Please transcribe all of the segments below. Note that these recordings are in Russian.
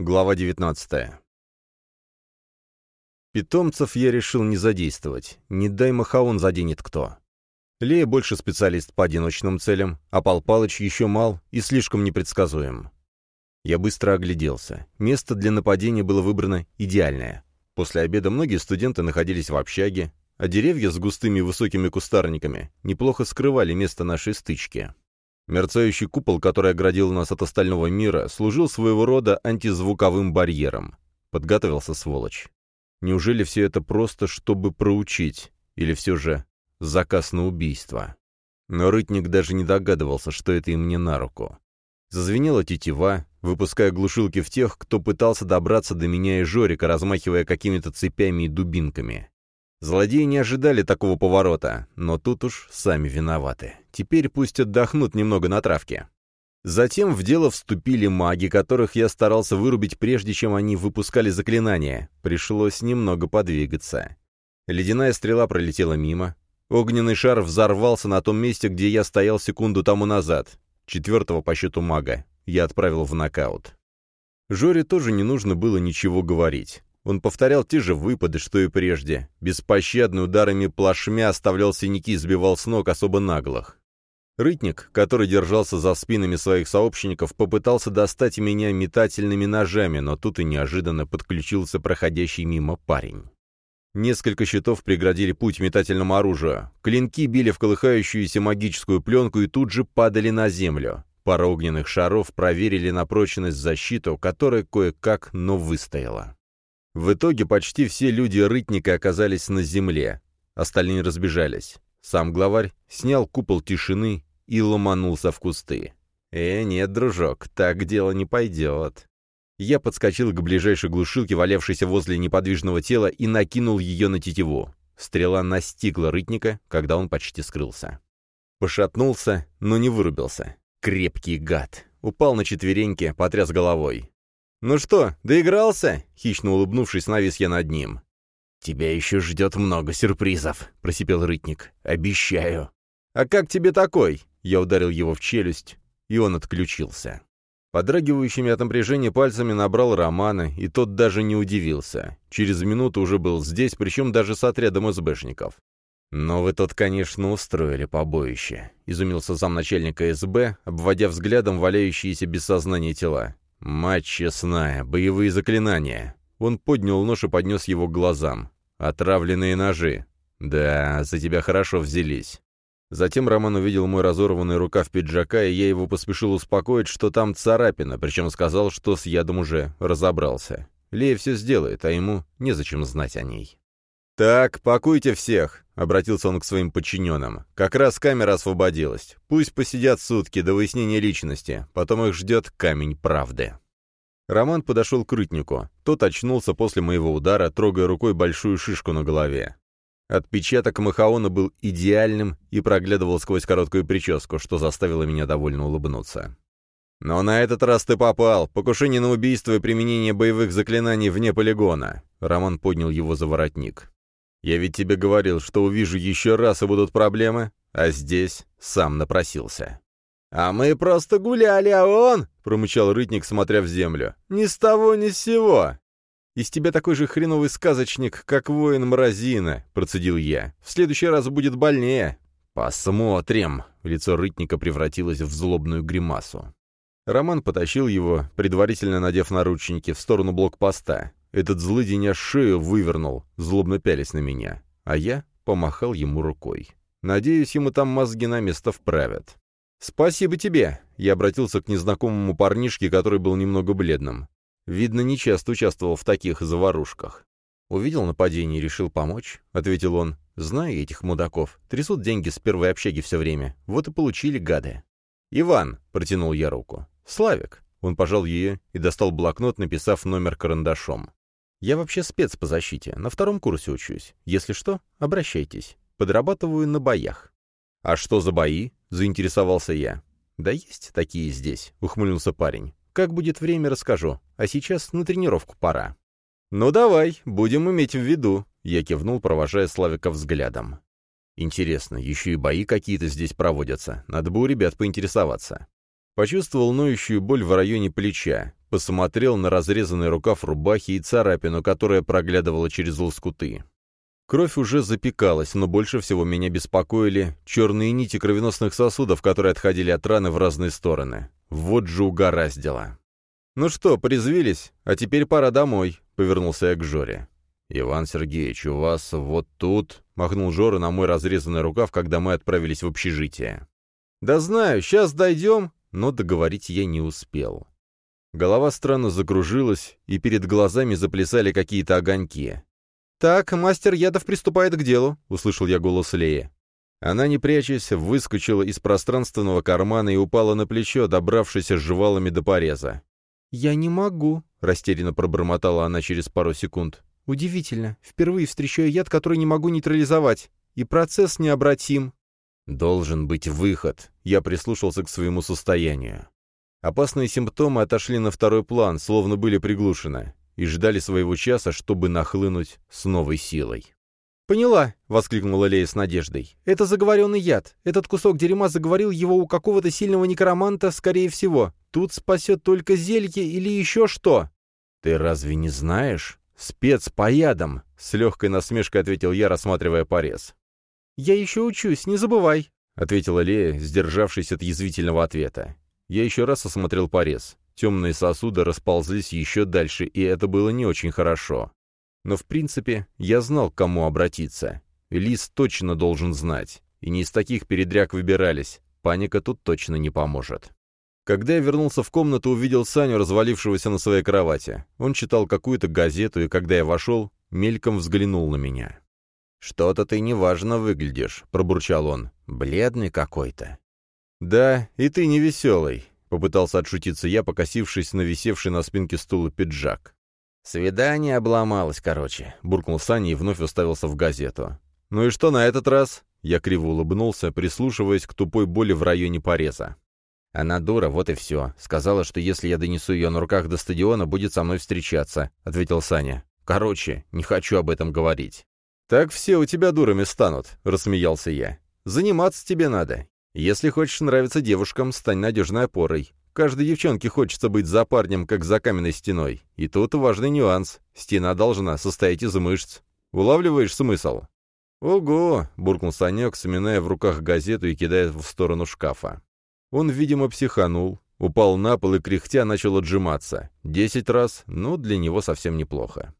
Глава 19. Питомцев я решил не задействовать. Не дай Махаон заденет кто. Лея больше специалист по одиночным целям, а Пал Палыч еще мал и слишком непредсказуем. Я быстро огляделся. Место для нападения было выбрано идеальное. После обеда многие студенты находились в общаге, а деревья с густыми высокими кустарниками неплохо скрывали место нашей стычки. Мерцающий купол, который оградил нас от остального мира, служил своего рода антизвуковым барьером. Подготовился сволочь. Неужели все это просто, чтобы проучить? Или все же заказ на убийство? Но Рытник даже не догадывался, что это им не на руку. Зазвенела тетива, выпуская глушилки в тех, кто пытался добраться до меня и Жорика, размахивая какими-то цепями и дубинками. Злодеи не ожидали такого поворота, но тут уж сами виноваты. Теперь пусть отдохнут немного на травке. Затем в дело вступили маги, которых я старался вырубить прежде, чем они выпускали заклинания. Пришлось немного подвигаться. Ледяная стрела пролетела мимо. Огненный шар взорвался на том месте, где я стоял секунду тому назад. Четвертого по счету мага я отправил в нокаут. Жоре тоже не нужно было ничего говорить. Он повторял те же выпады, что и прежде. Беспощадно ударами плашмя оставлял синяки и сбивал с ног особо наглых. Рытник, который держался за спинами своих сообщников, попытался достать меня метательными ножами, но тут и неожиданно подключился проходящий мимо парень. Несколько щитов преградили путь метательному оружию. Клинки били в колыхающуюся магическую пленку и тут же падали на землю. Пара огненных шаров проверили на прочность защиту, которая кое-как, но выстояла. В итоге почти все люди рытника оказались на земле, остальные разбежались. Сам главарь снял купол тишины и ломанулся в кусты. «Э, нет, дружок, так дело не пойдет». Я подскочил к ближайшей глушилке, валявшейся возле неподвижного тела, и накинул ее на тетиву. Стрела настигла рытника, когда он почти скрылся. Пошатнулся, но не вырубился. Крепкий гад. Упал на четвереньки, потряс головой. «Ну что, доигрался?» — хищно улыбнувшись, навис я над ним. «Тебя еще ждет много сюрпризов», — просипел Рытник. «Обещаю». «А как тебе такой?» — я ударил его в челюсть, и он отключился. Подрагивающими от напряжения пальцами набрал Романа, и тот даже не удивился. Через минуту уже был здесь, причем даже с отрядом СБшников. «Но вы тут, конечно, устроили побоище», — изумился замначальника СБ, обводя взглядом валяющиеся без сознания тела. «Мать честная, боевые заклинания!» Он поднял нож и поднес его к глазам. «Отравленные ножи!» «Да, за тебя хорошо взялись». Затем Роман увидел мой разорванный рукав пиджака, и я его поспешил успокоить, что там царапина, причем сказал, что с ядом уже разобрался. Лея все сделает, а ему незачем знать о ней. «Так, пакуйте всех», — обратился он к своим подчиненным. «Как раз камера освободилась. Пусть посидят сутки до выяснения личности, потом их ждет камень правды». Роман подошел к рытнику. Тот очнулся после моего удара, трогая рукой большую шишку на голове. Отпечаток Махаона был идеальным и проглядывал сквозь короткую прическу, что заставило меня довольно улыбнуться. «Но на этот раз ты попал. Покушение на убийство и применение боевых заклинаний вне полигона». Роман поднял его за воротник. Я ведь тебе говорил, что увижу еще раз и будут проблемы, а здесь сам напросился». «А мы просто гуляли, а он...» — промычал рытник, смотря в землю. «Ни с того, ни с сего!» «Из тебя такой же хреновый сказочник, как воин Мразина», — процедил я. «В следующий раз будет больнее». «Посмотрим!» — лицо рытника превратилось в злобную гримасу. Роман потащил его, предварительно надев наручники, в сторону блокпоста. Этот злыдень шею вывернул, злобно пялись на меня, а я помахал ему рукой. Надеюсь, ему там мозги на место вправят. «Спасибо тебе!» — я обратился к незнакомому парнишке, который был немного бледным. Видно, нечасто участвовал в таких заварушках. «Увидел нападение и решил помочь», — ответил он. «Знаю этих мудаков. Трясут деньги с первой общаги все время. Вот и получили гады». «Иван», — протянул я руку. «Славик». Он пожал ее и достал блокнот, написав номер карандашом. Я вообще спец по защите, на втором курсе учусь. Если что, обращайтесь. Подрабатываю на боях». «А что за бои?» — заинтересовался я. «Да есть такие здесь», — ухмыльнулся парень. «Как будет время, расскажу. А сейчас на тренировку пора». «Ну давай, будем иметь в виду», — я кивнул, провожая Славика взглядом. «Интересно, еще и бои какие-то здесь проводятся. Надо бы у ребят поинтересоваться». Почувствовал ноющую боль в районе плеча. посмотрел на разрезанный рукав рубахи и царапину, которая проглядывала через лоскуты. Кровь уже запекалась, но больше всего меня беспокоили черные нити кровеносных сосудов, которые отходили от раны в разные стороны. Вот же угораздило. «Ну что, призвились? А теперь пора домой», — повернулся я к Жоре. «Иван Сергеевич, у вас вот тут...» — махнул Жора на мой разрезанный рукав, когда мы отправились в общежитие. «Да знаю, сейчас дойдем», но договорить я не успел. Голова странно закружилась, и перед глазами заплясали какие-то огоньки. «Так, мастер ядов приступает к делу», — услышал я голос Леи. Она, не прячась, выскочила из пространственного кармана и упала на плечо, добравшись жевалами до пореза. «Я не могу», — растерянно пробормотала она через пару секунд. «Удивительно. Впервые встречаю яд, который не могу нейтрализовать. И процесс необратим». «Должен быть выход», — я прислушался к своему состоянию. Опасные симптомы отошли на второй план, словно были приглушены и ждали своего часа, чтобы нахлынуть с новой силой. «Поняла», — воскликнула Лея с надеждой. «Это заговоренный яд. Этот кусок дерьма заговорил его у какого-то сильного некроманта, скорее всего. Тут спасет только зелье или еще что». «Ты разве не знаешь? Спец по ядам», — с легкой насмешкой ответил я, рассматривая порез. «Я еще учусь, не забывай», — ответила Лея, сдержавшись от язвительного ответа. Я еще раз осмотрел порез. Темные сосуды расползлись еще дальше, и это было не очень хорошо. Но, в принципе, я знал, к кому обратиться. Лис точно должен знать. И не из таких передряг выбирались. Паника тут точно не поможет. Когда я вернулся в комнату, увидел Саню, развалившегося на своей кровати. Он читал какую-то газету, и когда я вошел, мельком взглянул на меня. «Что-то ты неважно выглядишь», — пробурчал он. «Бледный какой-то». «Да, и ты невеселый. — попытался отшутиться я, покосившись на висевший на спинке стула пиджак. «Свидание обломалось, короче», — буркнул Саня и вновь уставился в газету. «Ну и что на этот раз?» Я криво улыбнулся, прислушиваясь к тупой боли в районе пореза. «Она дура, вот и все. Сказала, что если я донесу ее на руках до стадиона, будет со мной встречаться», — ответил Саня. «Короче, не хочу об этом говорить». «Так все у тебя дурами станут», — рассмеялся я. «Заниматься тебе надо. Если хочешь нравиться девушкам, стань надежной опорой. Каждой девчонке хочется быть за парнем, как за каменной стеной. И тут важный нюанс. Стена должна состоять из мышц. Улавливаешь смысл? «Ого!» — буркнул Санек, сминая в руках газету и кидая в сторону шкафа. Он, видимо, психанул, упал на пол и кряхтя начал отжиматься. Десять раз, ну, для него совсем неплохо.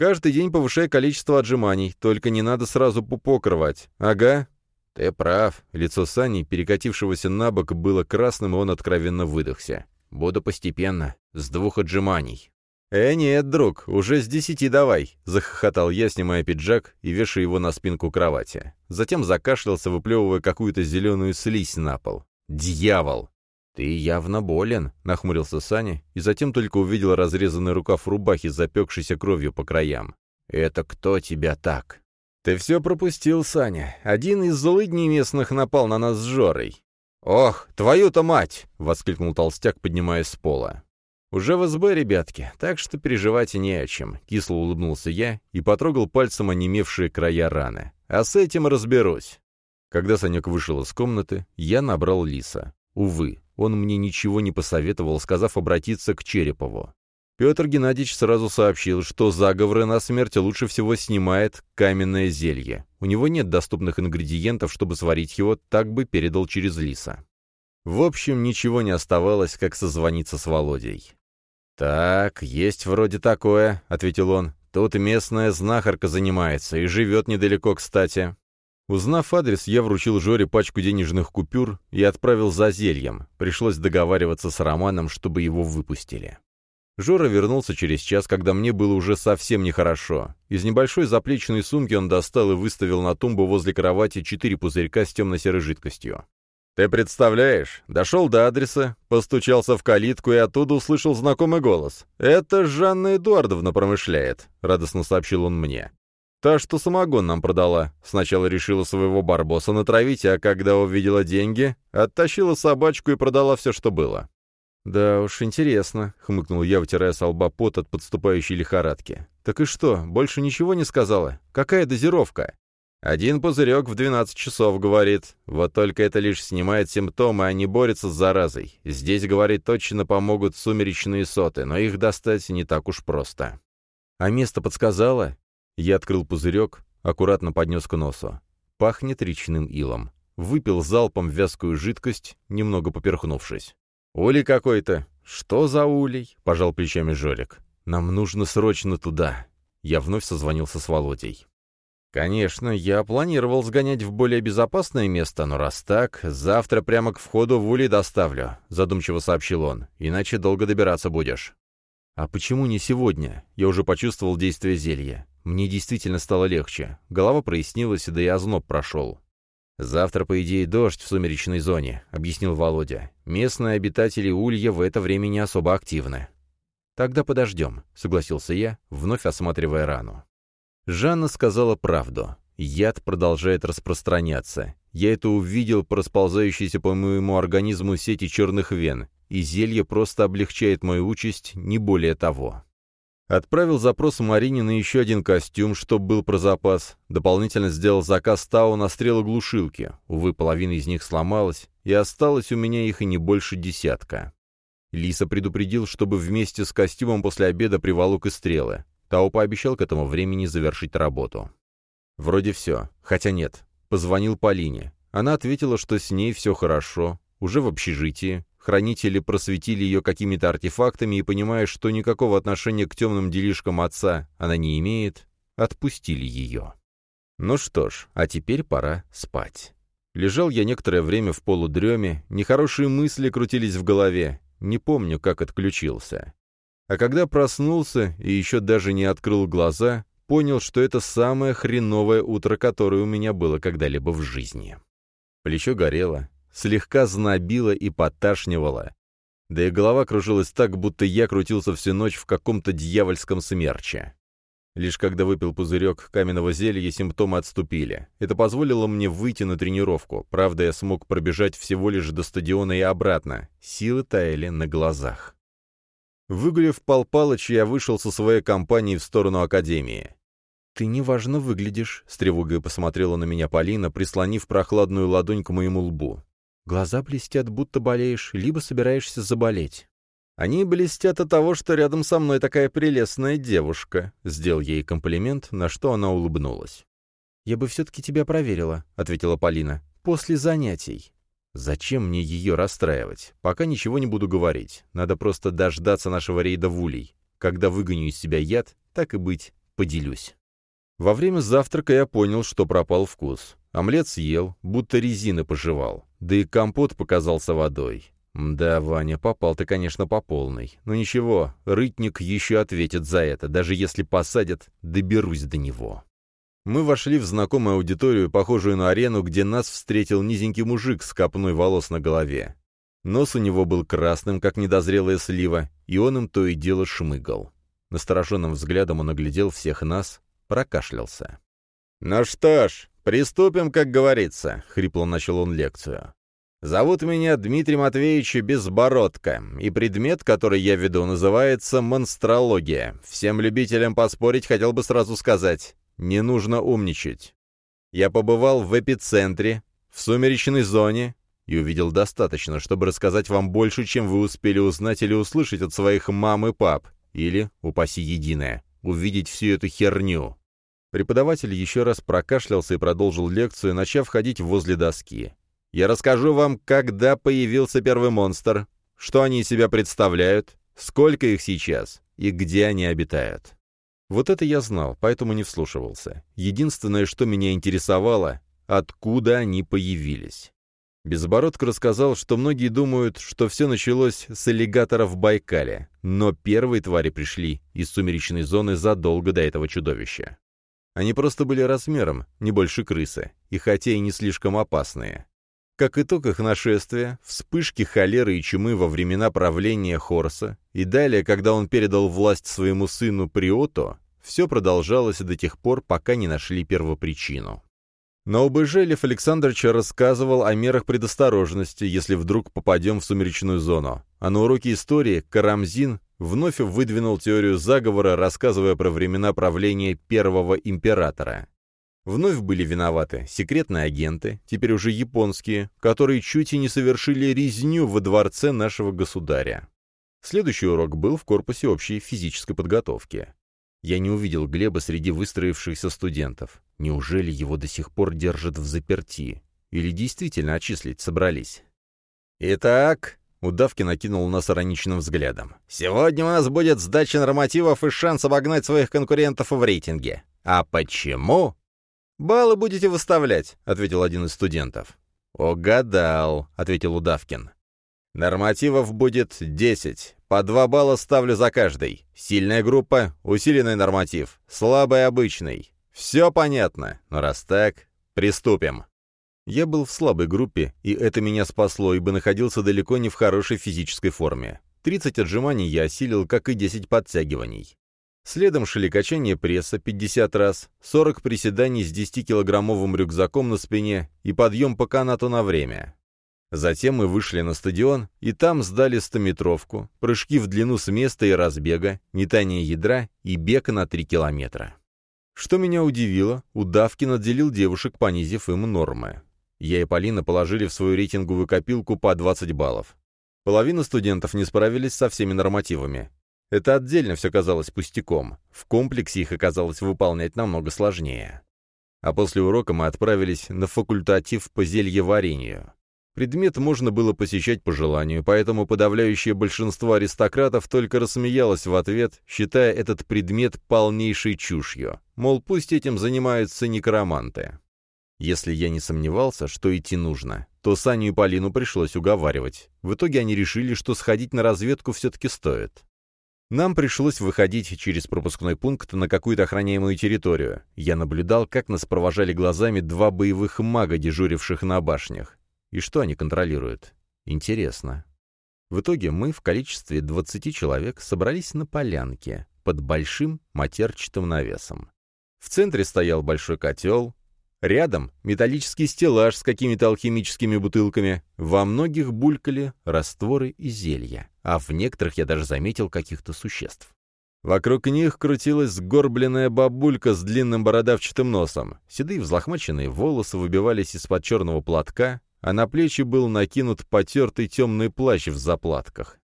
Каждый день повышай количество отжиманий, только не надо сразу пупок рвать. Ага, «Ты прав». Лицо Сани, перекатившегося на бок, было красным, и он откровенно выдохся. «Буду постепенно, с двух отжиманий». «Э, нет, друг, уже с десяти давай», — захохотал я, снимая пиджак и вешая его на спинку кровати. Затем закашлялся, выплевывая какую-то зеленую слизь на пол. «Дьявол!» «Ты явно болен», — нахмурился Саня, и затем только увидел разрезанный рукав рубахи, запекшийся кровью по краям. «Это кто тебя так?» «Ты все пропустил, Саня. Один из злыдней местных напал на нас с Жорой». «Ох, твою-то мать!» — воскликнул толстяк, поднимаясь с пола. «Уже в СБ, ребятки, так что переживать не о чем», — кисло улыбнулся я и потрогал пальцем онемевшие края раны. «А с этим разберусь». Когда Санек вышел из комнаты, я набрал Лиса. Увы, он мне ничего не посоветовал, сказав обратиться к Черепову. Петр Геннадьевич сразу сообщил, что заговоры на смерть лучше всего снимает каменное зелье. У него нет доступных ингредиентов, чтобы сварить его, так бы передал через лиса. В общем, ничего не оставалось, как созвониться с Володей. «Так, есть вроде такое», — ответил он. «Тут местная знахарка занимается и живет недалеко, кстати». Узнав адрес, я вручил Жоре пачку денежных купюр и отправил за зельем. Пришлось договариваться с Романом, чтобы его выпустили. Жора вернулся через час, когда мне было уже совсем нехорошо. Из небольшой заплечной сумки он достал и выставил на тумбу возле кровати четыре пузырька с темно-серой жидкостью. «Ты представляешь, дошел до адреса, постучался в калитку и оттуда услышал знакомый голос. «Это Жанна Эдуардовна промышляет», — радостно сообщил он мне. «Та, что самогон нам продала. Сначала решила своего барбоса натравить, а когда увидела деньги, оттащила собачку и продала все, что было. «Да уж, интересно», — хмыкнул я, вытирая с лба пот от подступающей лихорадки. «Так и что, больше ничего не сказала? Какая дозировка?» «Один пузырек в 12 часов, — говорит. Вот только это лишь снимает симптомы, а не борется с заразой. Здесь, говорит, точно помогут сумеречные соты, но их достать не так уж просто». «А место подсказала?» Я открыл пузырек, аккуратно поднес к носу. Пахнет речным илом. Выпил залпом вязкую жидкость, немного поперхнувшись. «Улей какой-то!» «Что за улей?» — пожал плечами Жорик. «Нам нужно срочно туда». Я вновь созвонился с Володей. «Конечно, я планировал сгонять в более безопасное место, но раз так, завтра прямо к входу в улей доставлю», — задумчиво сообщил он. «Иначе долго добираться будешь». «А почему не сегодня?» Я уже почувствовал действие зелья. Мне действительно стало легче. Голова прояснилась, да и озноб прошел. «Завтра, по идее, дождь в сумеречной зоне», — объяснил Володя. «Местные обитатели Улья в это время не особо активны». «Тогда подождем», — согласился я, вновь осматривая рану. Жанна сказала правду. Яд продолжает распространяться. Я это увидел по расползающейся по моему организму сети черных вен, и зелье просто облегчает мою участь, не более того. Отправил запрос Марине на еще один костюм, чтоб был про запас. Дополнительно сделал заказ Тау на стрелы-глушилки. Увы, половина из них сломалась, и осталось у меня их и не больше десятка. Лиса предупредил, чтобы вместе с костюмом после обеда приволок и стрелы. Тао пообещал к этому времени завершить работу. Вроде все. Хотя нет. Позвонил Полине. Она ответила, что с ней все хорошо, уже в общежитии. Хранители просветили ее какими-то артефактами и, понимая, что никакого отношения к темным делишкам отца она не имеет, отпустили ее. Ну что ж, а теперь пора спать. Лежал я некоторое время в полудреме, нехорошие мысли крутились в голове, не помню, как отключился. А когда проснулся и еще даже не открыл глаза, понял, что это самое хреновое утро, которое у меня было когда-либо в жизни. Плечо горело, слегка знобило и поташнивало. Да и голова кружилась так, будто я крутился всю ночь в каком-то дьявольском смерче. Лишь когда выпил пузырек каменного зелья, симптомы отступили. Это позволило мне выйти на тренировку. Правда, я смог пробежать всего лишь до стадиона и обратно. Силы таяли на глазах. Выгулив Пал Палыч, я вышел со своей компанией в сторону Академии. «Ты неважно выглядишь», — с тревогой посмотрела на меня Полина, прислонив прохладную ладонь к моему лбу. «Глаза блестят, будто болеешь, либо собираешься заболеть». «Они блестят от того, что рядом со мной такая прелестная девушка», — сделал ей комплимент, на что она улыбнулась. «Я бы все-таки тебя проверила», — ответила Полина, — «после занятий». Зачем мне ее расстраивать? Пока ничего не буду говорить. Надо просто дождаться нашего рейда в улей. Когда выгоню из себя яд, так и быть, поделюсь. Во время завтрака я понял, что пропал вкус. Омлет съел, будто резина пожевал. Да и компот показался водой. Да, Ваня, попал ты, конечно, по полной. Но ничего, рытник еще ответит за это. Даже если посадят, доберусь до него. Мы вошли в знакомую аудиторию, похожую на арену, где нас встретил низенький мужик с копной волос на голове. Нос у него был красным, как недозрелая слива, и он им то и дело шмыгал. Настороженным взглядом он оглядел всех нас, прокашлялся. «Ну что приступим, как говорится», — хрипло начал он лекцию. «Зовут меня Дмитрий Матвеевич Безбородко, и предмет, который я веду, называется монстрология. Всем любителям поспорить хотел бы сразу сказать, не нужно умничать. Я побывал в эпицентре, в сумеречной зоне, и увидел достаточно, чтобы рассказать вам больше, чем вы успели узнать или услышать от своих мам и пап, или, упаси единое, увидеть всю эту херню. Преподаватель еще раз прокашлялся и продолжил лекцию, начав ходить возле доски. «Я расскажу вам, когда появился первый монстр, что они из себя представляют, сколько их сейчас и где они обитают». Вот это я знал, поэтому не вслушивался. Единственное, что меня интересовало, откуда они появились. Безбородко рассказал, что многие думают, что все началось с аллигатора в Байкале, но первые твари пришли из сумеречной зоны задолго до этого чудовища. Они просто были размером, не больше крысы, и хотя и не слишком опасные. Как итог их нашествия, вспышки холеры и чумы во времена правления Хорса, и далее, когда он передал власть своему сыну Приото, все продолжалось до тех пор, пока не нашли первопричину. На ОБЖ Лев Александрович рассказывал о мерах предосторожности, если вдруг попадем в сумеречную зону. А на уроке истории Карамзин вновь выдвинул теорию заговора, рассказывая про времена правления первого императора. Вновь были виноваты секретные агенты, теперь уже японские, которые чуть и не совершили резню во дворце нашего государя. Следующий урок был в корпусе общей физической подготовки. Я не увидел Глеба среди выстроившихся студентов. Неужели его до сих пор держат в заперти? Или действительно отчислить собрались? «Итак», — Удавки накинул нас ироничным взглядом, «сегодня у нас будет сдача нормативов и шанс обогнать своих конкурентов в рейтинге. А почему?» «Баллы будете выставлять», — ответил один из студентов. «Угадал», — ответил Удавкин. «Нормативов будет десять. По два балла ставлю за каждый. Сильная группа — усиленный норматив, слабый — обычный. Все понятно, но раз так, приступим». Я был в слабой группе, и это меня спасло, ибо находился далеко не в хорошей физической форме. 30 отжиманий я осилил, как и 10 подтягиваний. Следом шли качание пресса 50 раз, 40 приседаний с 10-килограммовым рюкзаком на спине и подъем по канату на время. Затем мы вышли на стадион, и там сдали стометровку, прыжки в длину с места и разбега, метание ядра и бег на 3 километра. Что меня удивило, Удавкин отделил девушек, понизив им нормы. Я и Полина положили в свою рейтинговую копилку по 20 баллов. Половина студентов не справились со всеми нормативами. Это отдельно все казалось пустяком. В комплексе их оказалось выполнять намного сложнее. А после урока мы отправились на факультатив по зельеварению. Предмет можно было посещать по желанию, поэтому подавляющее большинство аристократов только рассмеялось в ответ, считая этот предмет полнейшей чушью. Мол, пусть этим занимаются некроманты. Если я не сомневался, что идти нужно, то Саню и Полину пришлось уговаривать. В итоге они решили, что сходить на разведку все-таки стоит. Нам пришлось выходить через пропускной пункт на какую-то охраняемую территорию. Я наблюдал, как нас провожали глазами два боевых мага, дежуривших на башнях. И что они контролируют? Интересно. В итоге мы в количестве 20 человек собрались на полянке под большим матерчатым навесом. В центре стоял большой котел, Рядом металлический стеллаж с какими-то алхимическими бутылками. Во многих булькали растворы и зелья, а в некоторых я даже заметил каких-то существ. Вокруг них крутилась сгорбленная бабулька с длинным бородавчатым носом. Седые взлохмаченные волосы выбивались из-под черного платка, а на плечи был накинут потертый темный плащ в заплатках.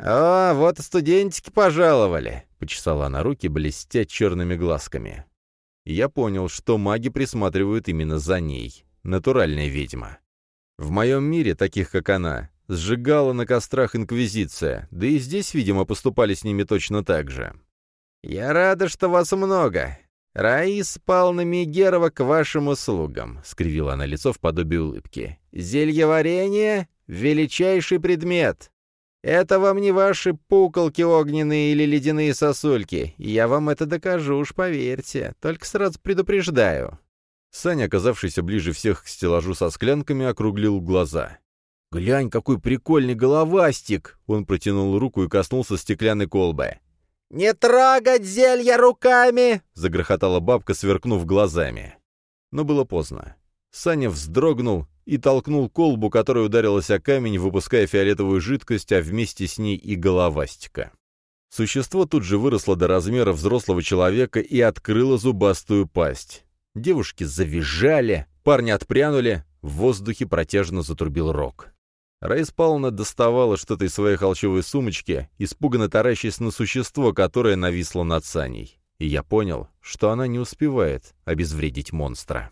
«О, вот студентики пожаловали!» — почесала она руки, блестя черными глазками я понял, что маги присматривают именно за ней. Натуральная ведьма. В моем мире, таких как она, сжигала на кострах Инквизиция, да и здесь, видимо, поступали с ними точно так же. «Я рада, что вас много. Раис Павловна Мегерова к вашим услугам», — скривила она лицо в подобии улыбки. «Зелье варенье — величайший предмет. Это вам не ваши пуколки огненные или ледяные сосульки. Я вам это докажу, уж поверьте. Только сразу предупреждаю». Саня, оказавшийся ближе всех к стеллажу со склянками, округлил глаза. «Глянь, какой прикольный головастик!» Он протянул руку и коснулся стеклянной колбы. «Не трогать зелья руками!» — загрохотала бабка, сверкнув глазами. Но было поздно. Саня вздрогнул и толкнул колбу, которая ударилась о камень, выпуская фиолетовую жидкость, а вместе с ней и головастика. Существо тут же выросло до размера взрослого человека и открыло зубастую пасть. Девушки завизжали, парни отпрянули, в воздухе протяжно затрубил рог. Раис Павловна доставала что-то из своей холчевой сумочки, испуганно таращясь на существо, которое нависло над Саней. И я понял, что она не успевает обезвредить монстра.